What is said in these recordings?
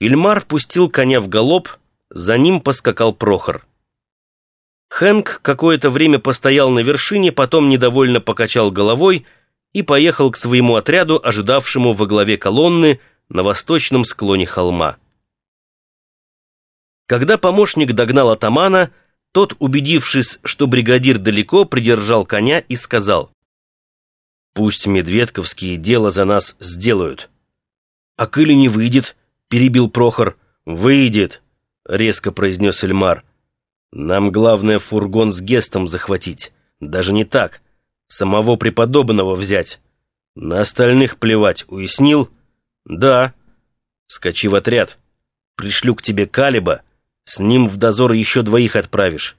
Ильмар пустил коня в галоп, за ним поскакал Прохор. Хэнк какое-то время постоял на вершине, потом недовольно покачал головой и поехал к своему отряду, ожидавшему во главе колонны на восточном склоне холма. Когда помощник догнал атамана, тот, убедившись, что бригадир далеко, придержал коня и сказал, «Пусть медведковские дело за нас сделают». «А коли не выйдет?» Перебил Прохор. «Выйдет», — резко произнес Эльмар. «Нам главное фургон с гестом захватить. Даже не так. Самого преподобного взять. На остальных плевать, уяснил?» «Да». «Скачи в отряд. Пришлю к тебе Калиба. С ним в дозор еще двоих отправишь.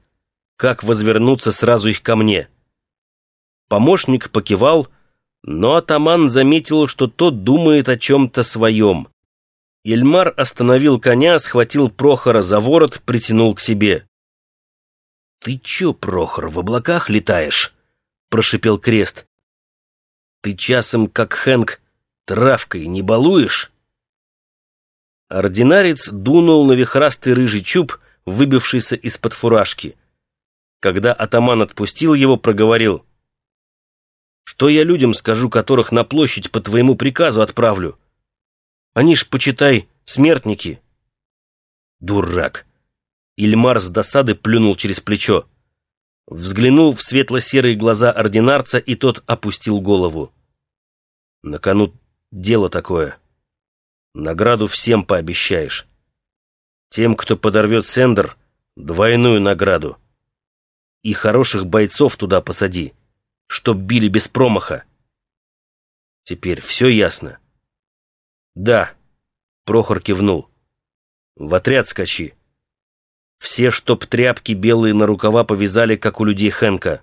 Как возвернуться, сразу их ко мне». Помощник покивал, но атаман заметил, что тот думает о чем-то своем. Ильмар остановил коня, схватил Прохора за ворот, притянул к себе. «Ты чё, Прохор, в облаках летаешь?» — прошипел Крест. «Ты часом, как Хэнк, травкой не балуешь?» Ординарец дунул на вихрастый рыжий чуб, выбившийся из-под фуражки. Когда атаман отпустил его, проговорил. «Что я людям скажу, которых на площадь по твоему приказу отправлю?» Они ж, почитай, смертники. Дурак. Ильмар с досады плюнул через плечо. Взглянул в светло-серые глаза ординарца, и тот опустил голову. На кону дело такое. Награду всем пообещаешь. Тем, кто подорвет Сендер, двойную награду. И хороших бойцов туда посади, чтоб били без промаха. Теперь все ясно. «Да», — Прохор кивнул. «В отряд скачи. Все, чтоб тряпки белые на рукава повязали, как у людей Хенка.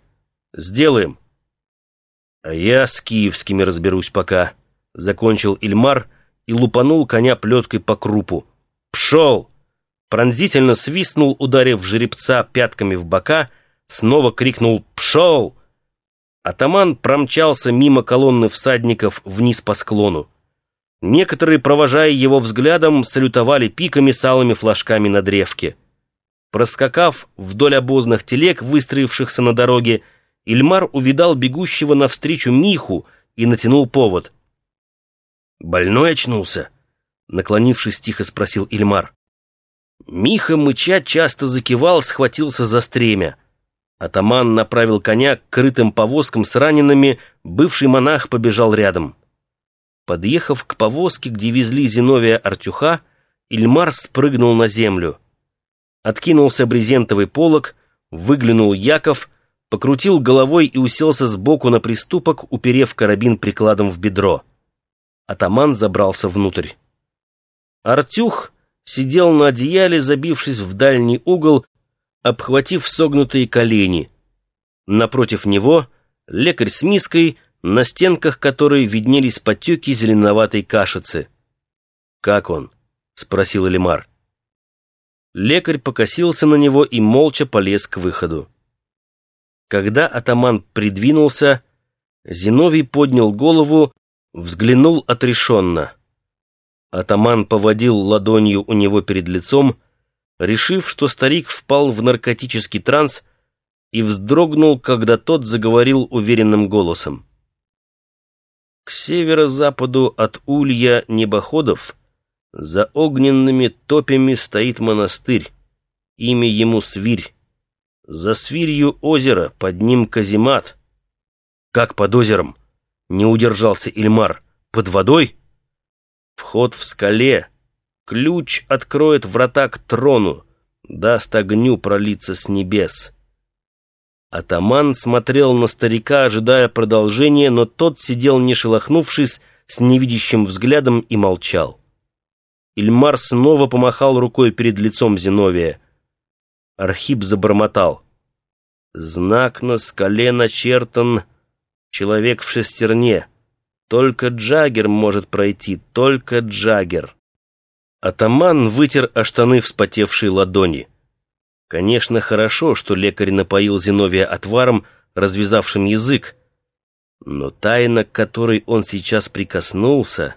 Сделаем». «А я с киевскими разберусь пока», — закончил Ильмар и лупанул коня плеткой по крупу. «Пшел!» Пронзительно свистнул, ударив жеребца пятками в бока, снова крикнул «Пшел!». Атаман промчался мимо колонны всадников вниз по склону. Некоторые, провожая его взглядом, салютовали пиками с алыми флажками на древке. Проскакав вдоль обозных телег, выстроившихся на дороге, Ильмар увидал бегущего навстречу Миху и натянул повод. «Больной очнулся?» Наклонившись, тихо спросил Ильмар. Миха, мыча, часто закивал, схватился за стремя. Атаман направил коня к крытым повозкам с ранеными, бывший монах побежал рядом. Подъехав к повозке, где везли Зиновия Артюха, Ильмар спрыгнул на землю. Откинулся брезентовый полог, выглянул Яков, покрутил головой и уселся сбоку на приступок, уперев карабин прикладом в бедро. Атаман забрался внутрь. Артюх сидел на одеяле, забившись в дальний угол, обхватив согнутые колени. Напротив него лекарь с миской — на стенках которой виднелись потеки зеленоватой кашицы. «Как он?» — спросил Элимар. Лекарь покосился на него и молча полез к выходу. Когда атаман придвинулся, Зиновий поднял голову, взглянул отрешенно. Атаман поводил ладонью у него перед лицом, решив, что старик впал в наркотический транс и вздрогнул, когда тот заговорил уверенным голосом. К северо-западу от улья небоходов за огненными топями стоит монастырь. Имя ему Свирь. За свирью озеро, под ним каземат. Как под озером? Не удержался Ильмар. Под водой? Вход в скале. Ключ откроет врата к трону. Даст огню пролиться с небес. Атаман смотрел на старика, ожидая продолжения, но тот сидел не шелохнувшись, с невидящим взглядом и молчал. Ильмар снова помахал рукой перед лицом Зиновия. Архип забормотал. «Знак на скале начертан. Человек в шестерне. Только Джаггер может пройти, только Джаггер». Атаман вытер о штаны вспотевшие ладони. Конечно, хорошо, что лекарь напоил Зиновия отваром, развязавшим язык, но тайна, к которой он сейчас прикоснулся...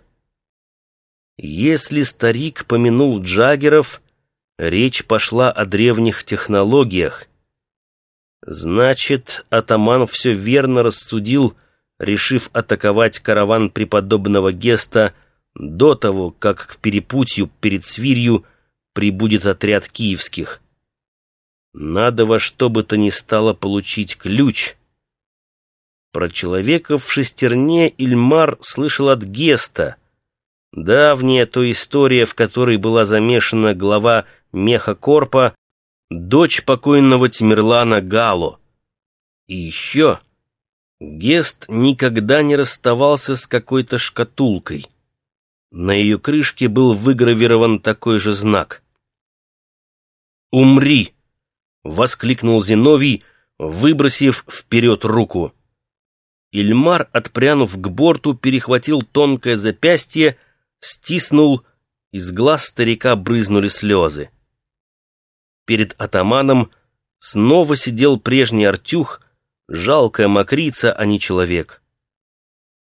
Если старик помянул Джаггеров, речь пошла о древних технологиях. Значит, атаман все верно рассудил, решив атаковать караван преподобного Геста до того, как к перепутью перед Свирью прибудет отряд киевских. Надо во что бы то ни стало получить ключ. Про человека в шестерне Ильмар слышал от Геста. Давняя то история, в которой была замешана глава Мехакорпа, дочь покойного Тимирлана Гало. И еще Гест никогда не расставался с какой-то шкатулкой. На ее крышке был выгравирован такой же знак. «Умри!» — воскликнул Зиновий, выбросив вперед руку. Ильмар, отпрянув к борту, перехватил тонкое запястье, стиснул, из глаз старика брызнули слезы. Перед атаманом снова сидел прежний Артюх, жалкая мокрица, а не человек.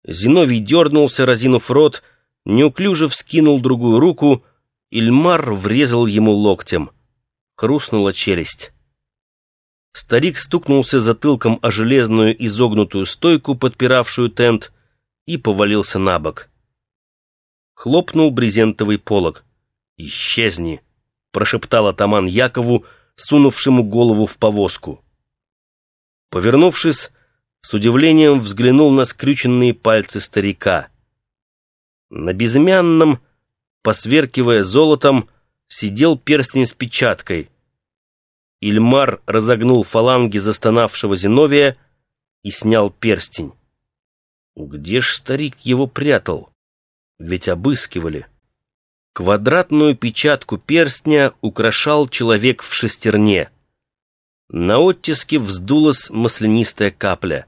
Зиновий дернулся, разинув рот, неуклюже вскинул другую руку, Ильмар врезал ему локтем. Хрустнула челюсть. Старик стукнулся затылком о железную изогнутую стойку, подпиравшую тент, и повалился на бок. Хлопнул брезентовый полог. «Исчезни!» — прошептал атаман Якову, сунувшему голову в повозку. Повернувшись, с удивлением взглянул на скрюченные пальцы старика. На безымянном, посверкивая золотом, сидел перстень с печаткой. Ильмар разогнул фаланги застонавшего Зиновия и снял перстень. Где ж старик его прятал? Ведь обыскивали. Квадратную печатку перстня украшал человек в шестерне. На оттиске вздулась маслянистая капля.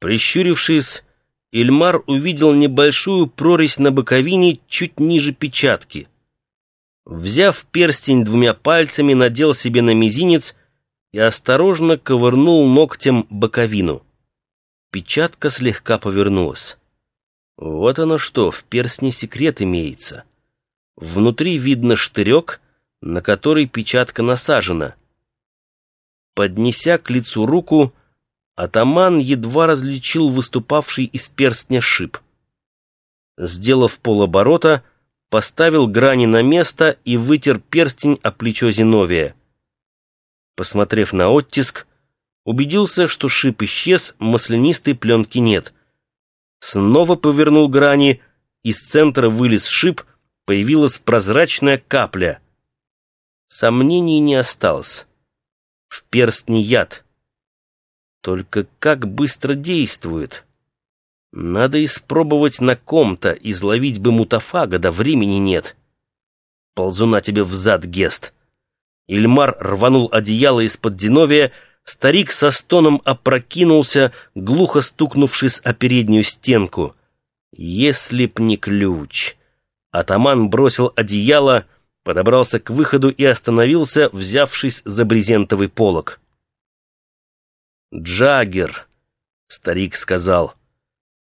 Прищурившись, Ильмар увидел небольшую прорезь на боковине чуть ниже печатки. Взяв перстень двумя пальцами, надел себе на мизинец и осторожно ковырнул ногтем боковину. Печатка слегка повернулась. Вот оно что, в перстне секрет имеется. Внутри видно штырек, на который печатка насажена. Поднеся к лицу руку, атаман едва различил выступавший из перстня шип. Сделав полоборота, поставил грани на место и вытер перстень о плечо Зиновия. Посмотрев на оттиск, убедился, что шип исчез, маслянистой пленки нет. Снова повернул грани, из центра вылез шип, появилась прозрачная капля. Сомнений не осталось. В перстне яд. Только как быстро действует? Надо испробовать на ком-то, изловить бы мутафага, да времени нет. Ползуна тебе взад, Гест. Ильмар рванул одеяло из-под Диновия, старик со стоном опрокинулся, глухо стукнувшись о переднюю стенку. Если б не ключ. Атаман бросил одеяло, подобрался к выходу и остановился, взявшись за брезентовый полог. «Джаггер», — старик сказал, —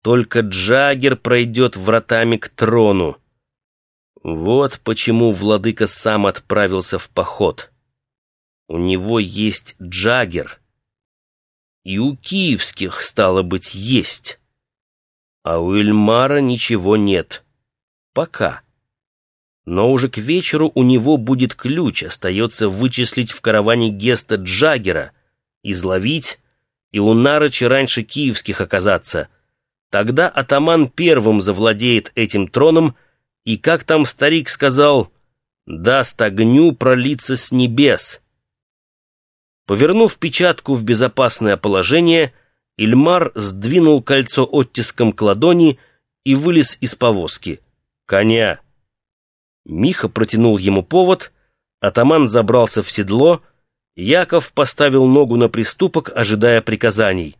«только Джаггер пройдет вратами к трону. Вот почему владыка сам отправился в поход. У него есть Джаггер. И у киевских, стало быть, есть. А у Эльмара ничего нет. Пока. Но уже к вечеру у него будет ключ, остается вычислить в караване Геста Джаггера, изловить и у Нарыча раньше киевских оказаться. Тогда атаман первым завладеет этим троном, и, как там старик сказал, даст огню пролиться с небес. Повернув печатку в безопасное положение, Ильмар сдвинул кольцо оттиском к ладони и вылез из повозки. «Коня!» Миха протянул ему повод, атаман забрался в седло — Яков поставил ногу на приступок, ожидая приказаний.